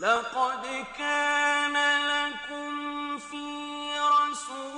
لقد كان لكم في رسول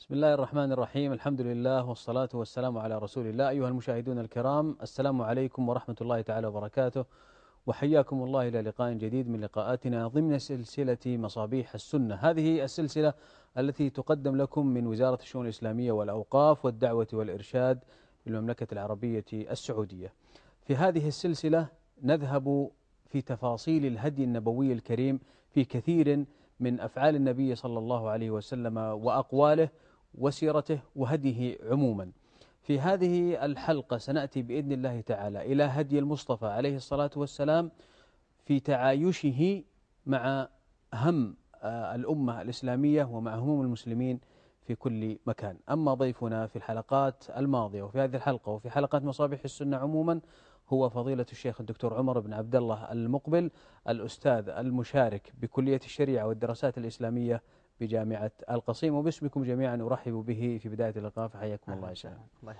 بسم الله الرحمن الرحيم الحمد لله والصلاة والسلام على رسول الله أيها المشاهدون الكرام السلام عليكم ورحمة الله تعالى وبركاته وحياكم الله إلى لقاء جديد من لقاءاتنا ضمن سلسلة مصابيح السنة هذه السلسلة التي تقدم لكم من وزارة الشؤون الإسلامية والأوقاف والدعوة والإرشاد بالمملكة العربية السعودية في هذه السلسلة نذهب في تفاصيل الهدي النبوي الكريم في كثير من أفعال النبي صلى الله عليه وسلم وأقواله وسيرته وهديه عموما. في هذه الحلقة سنأتي بإذن الله تعالى إلى هدي المصطفى عليه الصلاة والسلام في تعايشه مع هم آه، الأمة الإسلامية ومع هموم المسلمين في كل مكان. أما ضيفنا في الحلقات الماضية وفي هذه الحلقة وفي حلقات مصابيح السنة عموما هو فضيلة الشيخ الدكتور عمر بن عبد الله المقبل الأستاذ المشارك بكلية الشريعة والدراسات الإسلامية بجامعة القصيم وباسمكم جميعا أرحب به في بداية اللقاء فحياكم الله يا شيخ الله.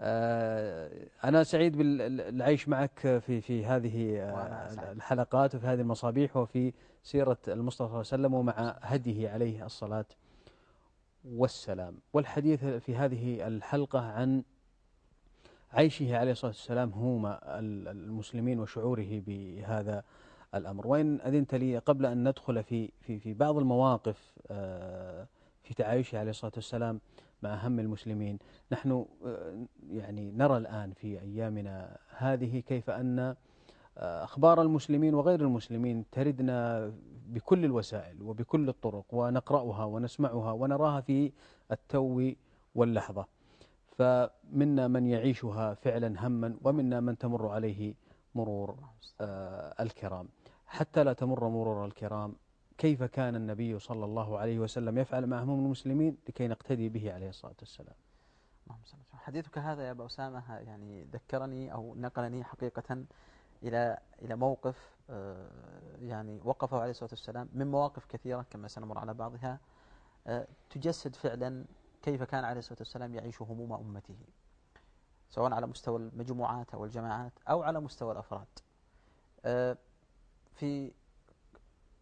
آه، أنا سعيد بالعيش معك في في هذه آه،. الحلقات وفي هذه المصابيح وفي سيرة المصطفى صلى الله عليه وسلم ومع هديه عليه الصلاة والسلام. والحديث في هذه الحلقة عن عيشه عليه الصلاة والسلام هموم ال- المسلمين وشعوره بهذا الأمر. وإن أذنت لي قبل أن ندخل في في في بعض المواقف آه، في تعايشه عليه الصلاة والسلام مع هم المسلمين نحن آه، يعني نرى الآن في أيامنا هذه كيف أن آه، أخبار المسلمين وغير المسلمين تردنا بكل الوسائل وبكل الطرق ونقرأها ونسمعها ونراها في التو واللحظة. فمنا من يعيشها فعلا هما ومنا من تمر عليه مرور الكرام. حتى لا تمر مرور الكرام كيف كان النبي صلى الله عليه وسلم يفعل مع هموم المسلمين لكي نقتدي به عليه الصلاة والسلام. حديثك هذا يا أبا أسامة يعني ذكرني أو نقلني حقيقة إلى إلى موقف آه، يعني وقفه عليه الصلاة والسلام من مواقف كثيرة كما سنمر على بعضها آه، تجسد فعلا كيف كان عليه الصلاة والسلام يعيش هموم أمته سواء على مستوى المجموعات أو الجماعات أو على مستوى الأفراد. في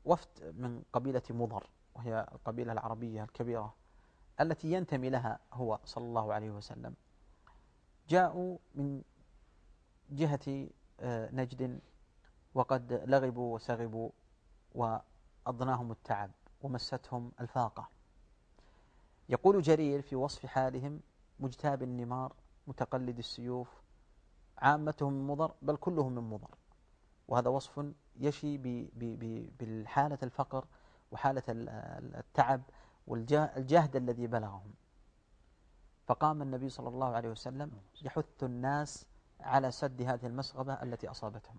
وفد من قبيلة مضر وهي القبيلة العربية الكبيرة التي ينتمي لها هو صلى الله عليه وسلم. جاءوا من جهة آه، نجد وقد لغبوا وسغبوا وأضناهم التعب ومستهم الفاقة. يقول جرير في وصف حالهم مجتاب النمار متقلد السيوف عامتهم من مضر بل كلهم من مضر. وهذا وصف يشي بالحالة الفقر وحالة ال- التعب والجهد الذي بلغهم. فقام النبي صلى الله عليه وسلم يحث الناس على سد هذه المسغبة التي أصابتهم.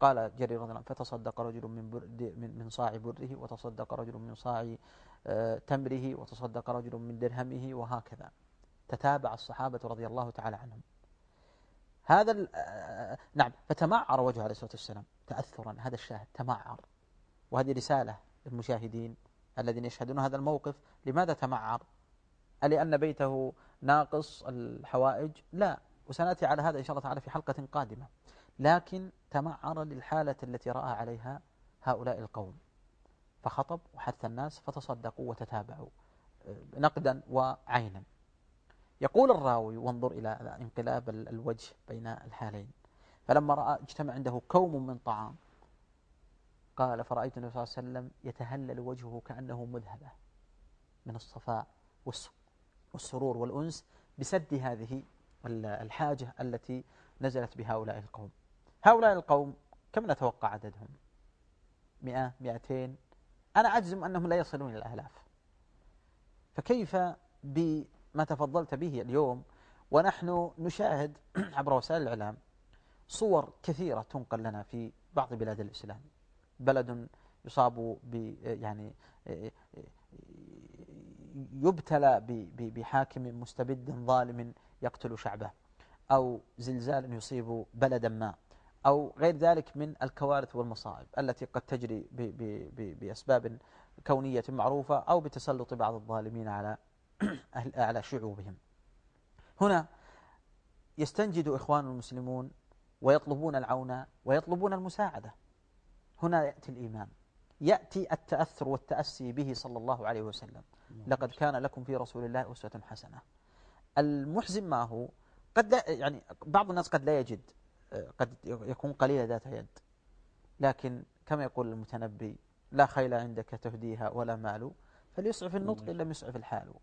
قال جرير رضي الله فتصدق رجل من برد من من صاع بره وتصدق رجل من صاع آه، تمره وتصدق رجل من درهمه وهكذا. تتابع الصحابة رضي الله تعالى عنهم. هذا آه، نعم فتمعر وجهه عليه الصلاة والسلام تأثرا هذا الشاهد تمعر. وهذه رسالة للمشاهدين الذين يشهدون هذا الموقف لماذا تمعر؟ ألأن بيته ناقص الحوائج؟ لا وسنأتي على هذا إن شاء الله تعالى في حلقة قادمة. لكن تمعر للحالة التي رأى عليها هؤلاء القوم. فخطب وحث الناس فتصدقوا وتتابعوا آه، نقدا وعينا. يقول الراوي وانظر إلى انقلاب ال- الوجه بين الحالين. فلما رأى اجتمع عنده كوم من طعام. قال فرأيت النبي صلى الله عليه وسلم يتهلل وجهه كأنه مذهبة من الصفاء والس- والسرور والأنس بسد هذه ال- الحاجة التي نزلت بهؤلاء القوم. هؤلاء القوم كم نتوقع عددهم؟ مئة مئتين. أنا أجزم أنهم لا يصلون إلى الآلاف فكيف بما تفضلت به اليوم ونحن نشاهد عبر وسائل الإعلام صور كثيرة تنقل لنا في بعض بلاد الإسلام. بلد يصاب ب يعني يبتلى بحاكم مستبد ظالم يقتل شعبه أو زلزال يصيب بلدا ما أو غير ذلك من الكوارث والمصائب التي قد تجري بأسباب كونية معروفة أو بتسلط بعض الظالمين على على شعوبهم. هنا يستنجد إخوان المسلمون ويطلبون العون ويطلبون المساعدة. هنا يأتي الإيمان. يأتي التأثر والتأسي به صلى الله عليه وسلم. لقد كان لكم في رسول الله أسوة حسنة. المحزن ما هو؟ قد لا يعني بعض الناس قد لا يجد قد يكون قليل ذات يد. لكن كما يقول المتنبي لا خيل عندك تهديها ولا مال. فليسعف النطق إن لم يسعف الحال.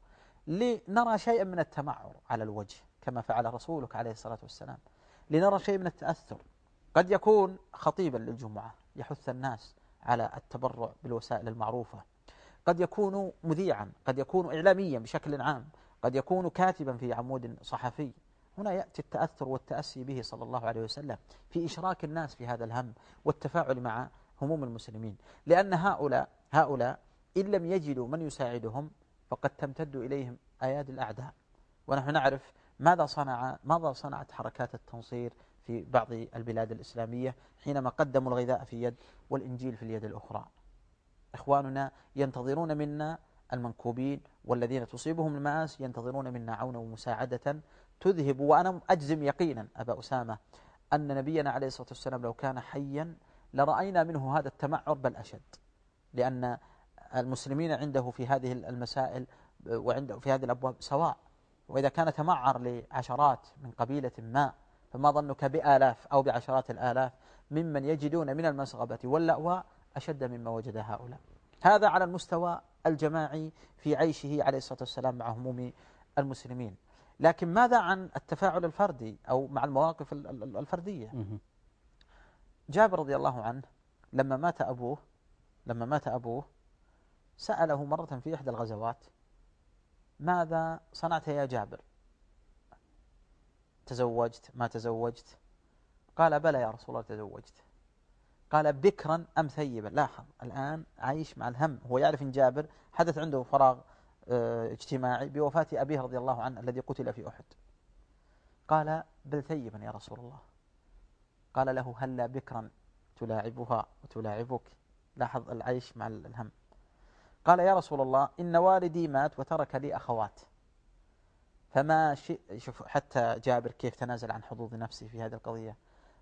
لنرى شيئا من التمعر على الوجه كما فعل رسولك عليه الصلاة والسلام. لنرى شيء من التأثر. قد يكون خطيبا للجمعة يحث الناس على التبرع بالوسائل المعروفة. قد يكون مذيعا قد يكون إعلاميا بشكل عام قد يكون كاتبا في عمود صحفي. هنا يأتي التأثر والتأسي به صلى الله عليه وسلم في إشراك الناس في هذا الهم والتفاعل مع هموم المسلمين. لأن هؤلاء هؤلاء إن لم يجدوا من يساعدهم فقد تمتد إليهم أيادي الأعداء. ونحن نعرف ماذا صنع ماذا صنعت حركات التنصير في بعض البلاد الإسلامية حينما قدموا الغذاء في يد والإنجيل في اليد الأخرى. إخواننا ينتظرون منا المنكوبين والذين تصيبهم المآس ينتظرون منا عونا ومساعدة تذهب. وأنا أجزم يقينا أبا أسامة أن نبينا عليه الصلاة والسلام لو كان حيا لرأينا منه هذا التمعر بل أشد. لأن المسلمين عنده في هذه المسائل وعنده في هذه الأبواب سواء. وإذا كان تمعر لعشرات من قبيلة ما فما ظنك بآلاف أو بعشرات الآلاف ممن يجدون من المسغبة واللأواء أشد مما وجد هؤلاء. هذا على المستوى الجماعي في عيشه عليه الصلاة والسلام مع هموم المسلمين. لكن ماذا عن التفاعل الفردي أو مع المواقف الفردية؟ جابر رضي الله عنه لما مات أبوه لما مات أبوه سأله مرة في إحدى الغزوات ماذا صنعت يا جابر؟ تزوجت. ما تزوجت؟ قال بلى يا رسول الله تزوجت. قال بكرا أم ثيبا؟ لاحظ الآن عايش مع الهم هو يعرف أن جابر حدث عنده فراغ آه، اجتماعي بوفاة أبيه رضي الله عنه الذي قتل في أحد. قال بل ثيبا يا رسول الله. قال له هلا بكرا تلاعبها وتلاعبك؟ لاحظ العيش مع الهم. قال يا رسول الله إن والدي مات وترك لي أخوات. فما شيء شوف حتى جابر كيف تنازل عن حظوظ نفسه في هذه القضية.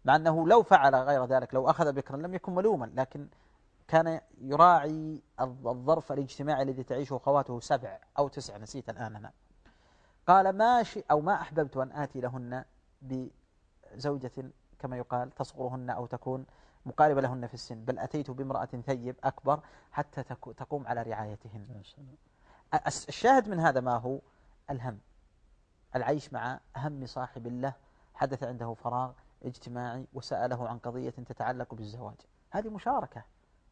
مع أنه لو فعل غير ذلك لو أخذ بكرا لم يكن ملوما لكن كان يراعي الظرف الاجتماعي الذي تعيشه أخواته سبع أو تسع نسيت الآن أنا. قال ما شيء أو ما أحببت أن آتي لهن بزوجة كما يقال تصغرهن أو تكون مقاربة لهن في السن. بل أتيت بامرأة ثيب أكبر حتى تقوم على رعايتهن. الشاهد من هذا ما هو الهم. العيش مع هم صاحب له حدث عنده فراغ اجتماعي وسأله عن قضية تتعلق بالزواج. هذه مشاركة.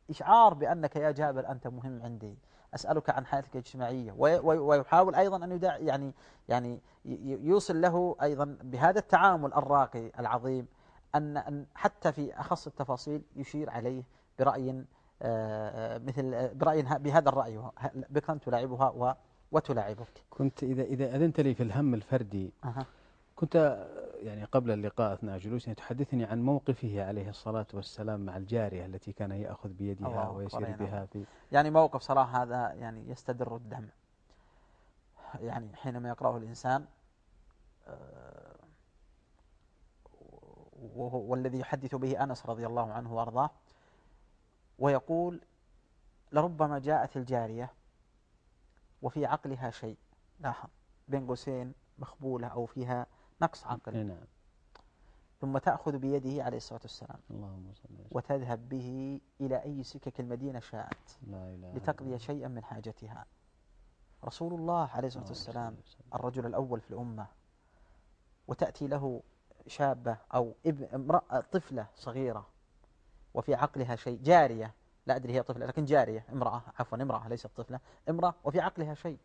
إشعار بأنك يا جابر أنت مهم عندي. أسألك عن حياتك الاجتماعية. ويحاول أيضا أن يدع يعني يعني يوصل له أيضا بهذا التعامل الراقي العظيم أن حتى في أخص التفاصيل يشير عليه برأي آه، مثل برأي بهذا الرأي بكرا تلاعبها وتلاعبك. كنت إذا إذا أذنت لي في الهم الفردي أه. كنت يعني قبل اللقاء أثناء جلوسنا تحدثني عن موقفه عليه الصلاة والسلام مع الجارية التي كان يأخذ بيدها ويسير بها في يعني موقف صراحة هذا يعني يستدر الدم. يعني حينما يقرأه الإنسان آه، والذي يحدث به أنس رضي الله عنه وأرضاه ويقول لربما جاءت الجارية وفي عقلها شيء. لاحظ بين قوسين مخبولة أو فيها نقص عقل نعم. ثم تأخذ بيده عليه الصلاة والسلام. اللهم وتذهب به إلى أي سكك المدينة شاءت لا إله لتقضي شيئا من حاجتها. رسول الله عليه الصلاة والسلام الرجل الأول في الأمة. وتأتي له شابة أو امرأة طفلة صغيرة وفي عقلها شيء جارية. لا أدري هي طفلة لكن جارية. امرأة عفوا امرأة ليست طفلة. امرأة وفي عقلها شيء.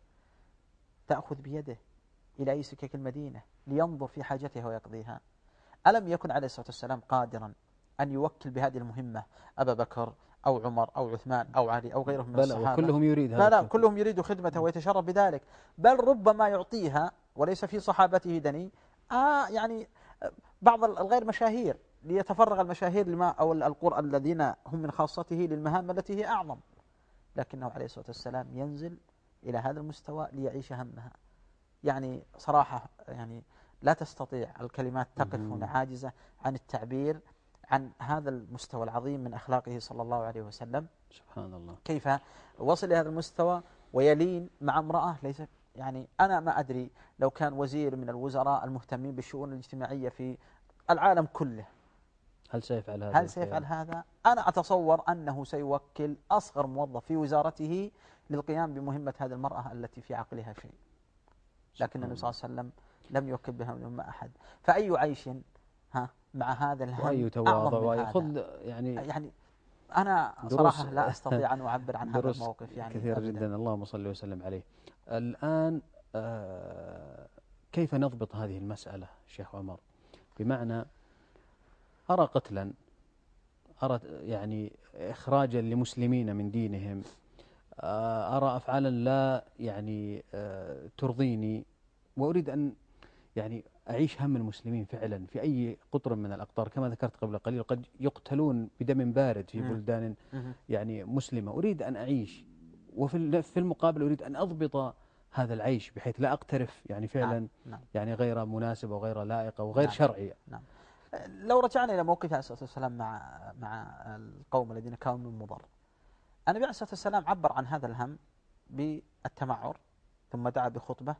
تأخذ بيده إلى أي سكك المدينة لينظر في حاجتها ويقضيها. ألم يكن عليه الصلاة والسلام قادرا أن يوكل بهذه المهمة؟ أبا بكر أو عمر أو عثمان أو علي أو غيرهم من بلى الصحابة. وكلهم يريد هذا لا. كلهم يريد خدمته ويتشرف بذلك. بل ربما يعطيها وليس في صحابته دني. آه يعني بعض الغير مشاهير ليتفرغ المشاهير لما أو القرى الذين هم من خاصته للمهام التي هي أعظم. لكنه عليه الصلاة والسلام ينزل إلى هذا المستوى ليعيش همها. يعني صراحة يعني لا تستطيع الكلمات تقف. هنا عاجزة عن التعبير عن هذا المستوى العظيم من أخلاقه صلى الله عليه وسلم. سبحان الله. كيف وصل لهذا المستوى ويلين مع امرأة ليس يعني أنا ما أدري لو كان وزير من الوزراء المهتمين بالشؤون الاجتماعية في العالم كله هل سيفعل هذا هل؟ سيفعل هذا؟ أنا أتصور أنه سيوكل أصغر موظف في وزارته للقيام بمهمة هذه المرأة التي في عقلها شيء لكن النبي صلى الله عليه وسلم لم يوكل بها من أحد فأي عيش ها مع هذا الهم وأي تواضع ويأخذ هذا. يعني يعني أنا صراحة لا أستطيع أن أعبر عن هذا الموقف يعني كثير أبداً. جدا اللهم صل وسلم عليه الآن آه، كيف نضبط هذه المسألة شيخ عمر بمعنى أرى قتلا أرى يعني إخراجا لمسلمين من دينهم آه، أرى أفعالا لا يعني آه، ترضيني وأريد أن يعني أعيش هم المسلمين فعلا في أي قطر من الأقطار كما ذكرت قبل قليل قد يقتلون بدم بارد في. بلدان. يعني مسلمة أريد أن أعيش وفي في المقابل أريد أن أضبط هذا العيش بحيث لا أقترف يعني فعلا نعم. يعني غير مناسبة وغير لائقة وغير نعم. شرعية لو رجعنا إلى موقف عليه الصلاة والسلام مع مع القوم الذين كانوا من مضر. النبي عليه الصلاة والسلام عبر عن هذا الهم بالتمعر ثم دعا بخطبة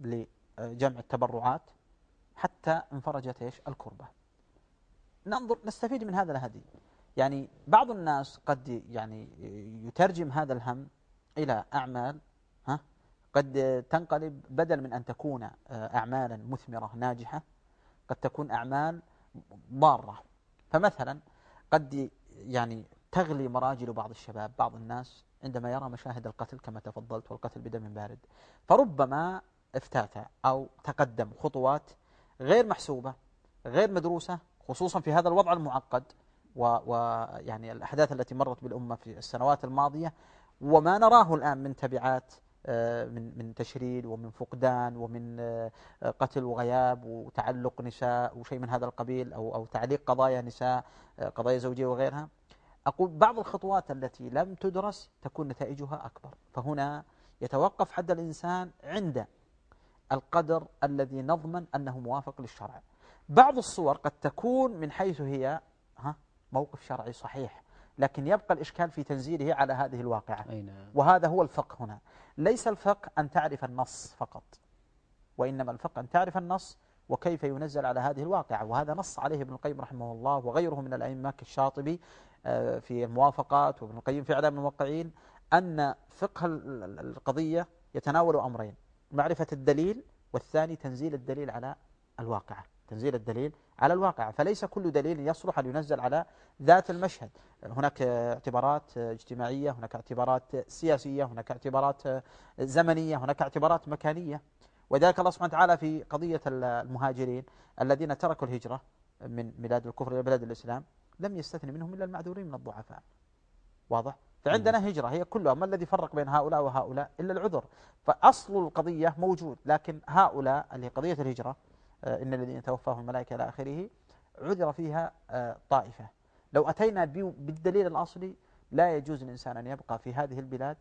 لجمع التبرعات حتى انفرجت إيش؟ الكربة. ننظر نستفيد من هذا الهدي. يعني بعض الناس قد يعني يترجم هذا الهم إلى أعمال ها؟ قد تنقلب بدل من أن تكون آه، اعمالا مثمرة ناجحة قد تكون أعمال ضارة. فمثلا قد يعني تغلي مراجل بعض الشباب بعض الناس عندما يرى مشاهد القتل كما تفضلت والقتل بدم بارد. فربما افتات أو تقدم خطوات غير محسوبة غير مدروسة خصوصا في هذا الوضع المعقد ويعني الأحداث التي مرت بالأمة في السنوات الماضية وما نراه الآن من تبعات آه، من من تشريد ومن فقدان ومن آه، قتل وغياب وتعلق نساء وشيء من هذا القبيل أو أو تعليق قضايا نساء آه، قضايا زوجية وغيرها. أقول بعض الخطوات التي لم تدرس تكون نتائجها أكبر. فهنا يتوقف حد الإنسان عند القدر الذي نضمن أنه موافق للشرع. بعض الصور قد تكون من حيث هي ها موقف شرعي صحيح. لكن يبقى الإشكال في تنزيله على هذه الواقعة. أي نعم. وهذا هو الفقه هنا. ليس الفقه أن تعرف النص فقط وإنما الفقه أن تعرف النص وكيف ينزل على هذه الواقعة. وهذا نص عليه ابن القيم رحمه الله وغيره من الأئمة كالشاطبي آه، في الموافقات وابن القيم في إعلام الموقعين أن فقه ال- ال- القضية يتناول أمرين معرفة الدليل والثاني تنزيل الدليل على الواقعة. تنزيل الدليل على الواقعة فليس كل دليل يصلح أن ينزل على ذات المشهد. هناك اعتبارات اجتماعية هناك اعتبارات سياسية هناك اعتبارات زمنية هناك اعتبارات مكانية. وذلك الله سبحانه وتعالى في قضية المهاجرين الذين تركوا الهجرة من بلاد الكفر إلى بلاد الإسلام لم يستثني منهم إلا المعذورين من الضعفاء. واضح؟ فعندنا هجرة هي كلها ما الذي فرق بين هؤلاء وهؤلاء؟ إلا العذر. فأصل القضية موجود لكن هؤلاء اللي هي قضية الهجرة إن الذين توفاهم الملائكة إلى آخره عذر فيها آه، طائفة. لو أتينا بالدليل الأصلي لا يجوز للإنسان أن يبقى في هذه البلاد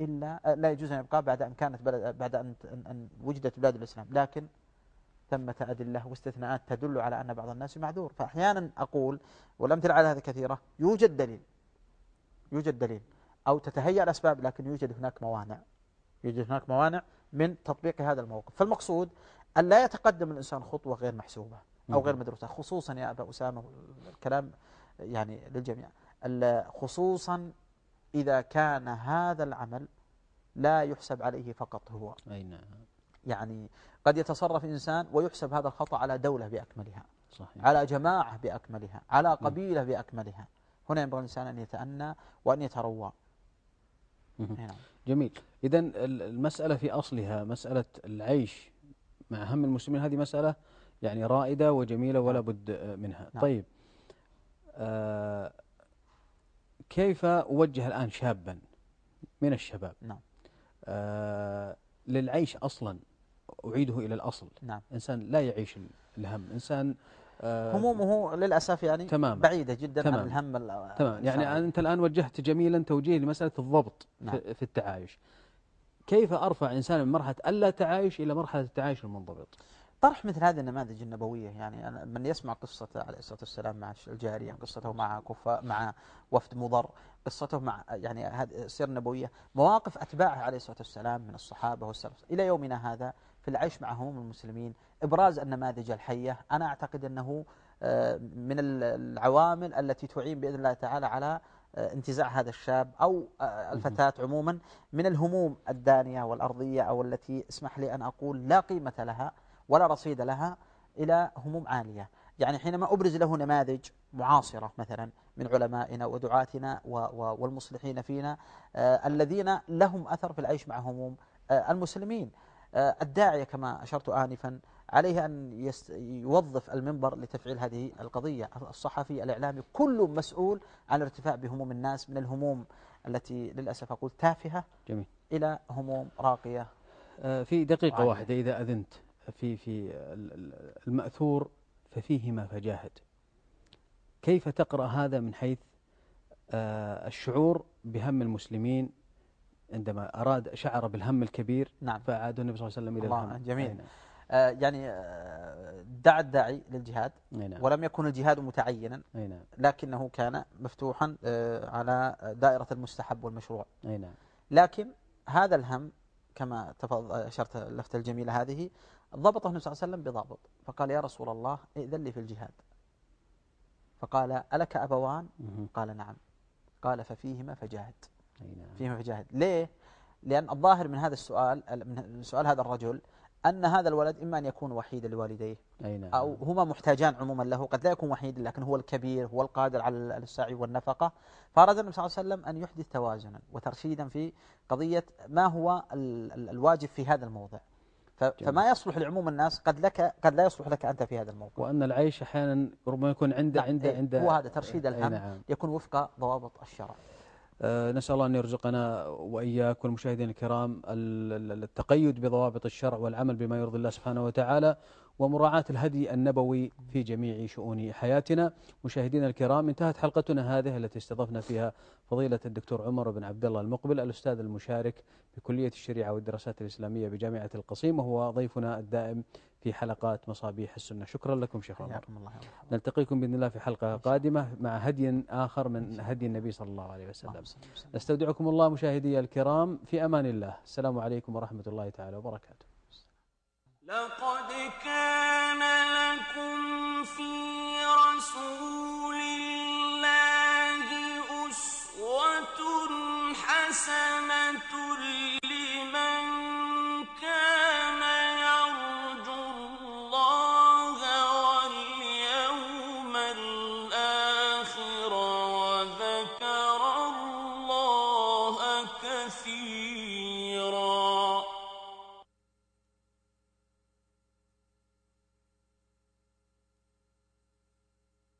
إلا آه، لا يجوز أن يبقى بعد أن كانت بلد بعد أن أن وجدت بلاد الإسلام. لكن ثمة أدلة واستثناءات تدل على أن بعض الناس معذور فأحيانا أقول والأمثلة على هذا كثيرة يوجد دليل. يوجد دليل. أو تتهيأ الأسباب لكن يوجد هناك موانع. يوجد هناك موانع من تطبيق هذا الموقف. فالمقصود أن لا يتقدم الإنسان خطوة غير محسوبة أو غير مدروسة خصوصا يا أبا أسامة الكلام يعني للجميع. خصوصا إذا كان هذا العمل لا يحسب عليه فقط هو. أي نعم. يعني قد يتصرف إنسان ويحسب هذا الخطأ على دولة بأكملها صحيح. على جماعة بأكملها على قبيلة بأكملها. هنا ينبغي الإنسان أن يتأنى وأن يتروى. هنا. جميل. إذا المسألة في أصلها مسألة العيش. مع هم المسلمين هذه مسألة يعني رائدة وجميلة ولا نعم. بد منها نعم. طيب آه كيف أوجه الآن شابا من الشباب نعم آه للعيش أصلا أعيده إلى الأصل نعم إنسان لا يعيش الهم إنسان آه همومه للأسف يعني تمام. بعيدة جدا تمام. عن الهم ال- تمام يعني. أنت الآن وجهت جميلا توجيه لمسألة الضبط نعم. في التعايش كيف أرفع إنسان من مرحلة ألا تعايش إلى مرحلة التعايش المنضبط؟ طرح مثل هذه النماذج النبوية يعني من يسمع قصة عليه الصلاة والسلام مع الجارية قصته مع كفا مع وفد مضر قصته مع يعني هذه السيرة النبوية مواقف أتباعه عليه الصلاة والسلام من الصحابة والسلف. إلى يومنا هذا في العيش مع هموم المسلمين إبراز النماذج الحية أنا أعتقد أنه آه، من ال- العوامل التي تعين بإذن الله تعالى على انتزاع هذا الشاب أو آه، الفتاة عموما من الهموم الدانية والأرضية أو التي اسمح لي أن أقول لا قيمة لها ولا رصيد لها إلى هموم عالية. يعني حينما أبرز له نماذج معاصرة مثلا من علمائنا ودعاتنا والمصلحين فينا آه، الذين لهم أثر في العيش مع هموم آه، المسلمين. آه، الداعية كما أشرت آنفا عليه أن يست- يوظف المنبر لتفعيل هذه القضية. الصحفي الإعلامي كل مسؤول عن الارتفاع بهموم الناس من الهموم التي للأسف أقول تافهة جميل. إلى هموم راقية. آه، في دقيقة. واحدة إذا أذنت. في في ال- ال- المأثور ففيهما فجاهد. كيف تقرأ هذا من حيث آه، الشعور بهم المسلمين عندما أراد شعر بالهم الكبير؟ نعم. فأعاده النبي صلى الله عليه وسلم إلى الهم. جميل. يعني آه، دعا الداعي للجهاد نعم. ولم يكن الجهاد متعينا نعم. لكنه كان مفتوحا آه، على دائرة المستحب والمشروع. نعم. لكن هذا الهم كما تفضل أشرت اللفتة الجميلة هذه ضبطه النبي صلى الله عليه وسلم بضابط. فقال يا رسول الله ائذن لي في الجهاد. فقال ألك أبوان. قال نعم. قال ففيهما فجاهد. نعم. فيهما فجاهد. ليه؟ لأن الظاهر من هذا السؤال من سؤال هذا الرجل أن هذا الولد إما أن يكون وحيدا لوالديه أي نعم. أو هما محتاجان عموما له قد لا يكون وحيد لكن هو الكبير هو القادر على السعي والنفقة. فأراد النبي صلى الله عليه وسلم أن يحدث توازنا وترشيدا في قضية ما هو ال- ال- الواجب في هذا الموضع. فما يصلح لعموم الناس قد لك قد لا يصلح لك أنت في هذا الموضوع. وأن العيش أحيانا ربما يكون عنده نعم، عنده إيه، عنده هو هذا ترشيد الهم نعم. يكون وفق ضوابط الشرع. نسأل الله أن يرزقنا وإياك والمشاهدين الكرام ال- ال- التقيد بضوابط الشرع والعمل بما يرضي الله سبحانه وتعالى ومراعاة الهدي النبوي في جميع شؤون حياتنا. مشاهدينا الكرام انتهت حلقتنا هذه التي استضفنا فيها فضيلة الدكتور عمر بن عبد الله المقبل الأستاذ المشارك بكلية الشريعة والدراسات الإسلامية بجامعة القصيم وهو ضيفنا الدائم في حلقات مصابيح السنة. شكرا لكم شيخ عمر الله. نلتقيكم بإذن الله في حلقة قادمة مع هدي آخر من هدي النبي صلى الله عليه وسلم. نستودعكم الله مشاهدي الكرام في أمان الله. السلام عليكم ورحمة الله تعالى وبركاته. لقد كان